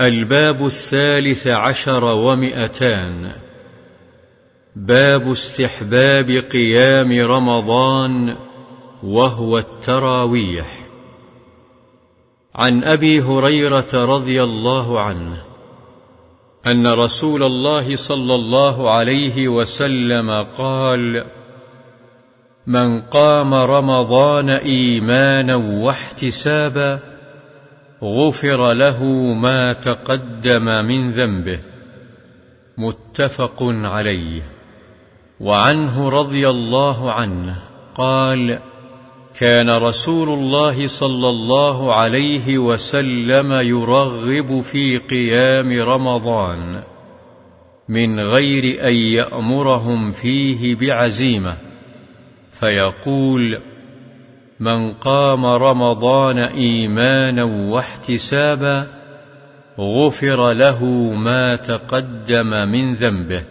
الباب الثالث عشر ومئتان. باب استحباب قيام رمضان وهو التراويح. عن أبي هريرة رضي الله عنه أن رسول الله صلى الله عليه وسلم قال من قام رمضان إيمانا واحتسابا غفر له ما تقدم من ذنبه. متفق عليه. وعنه رضي الله عنه قال كان رسول الله صلى الله عليه وسلم يرغب في قيام رمضان من غير أن يأمرهم فيه بعزيمة فيقول من قام رمضان إيمانا واحتسابا غفر له ما تقدم من ذنبه.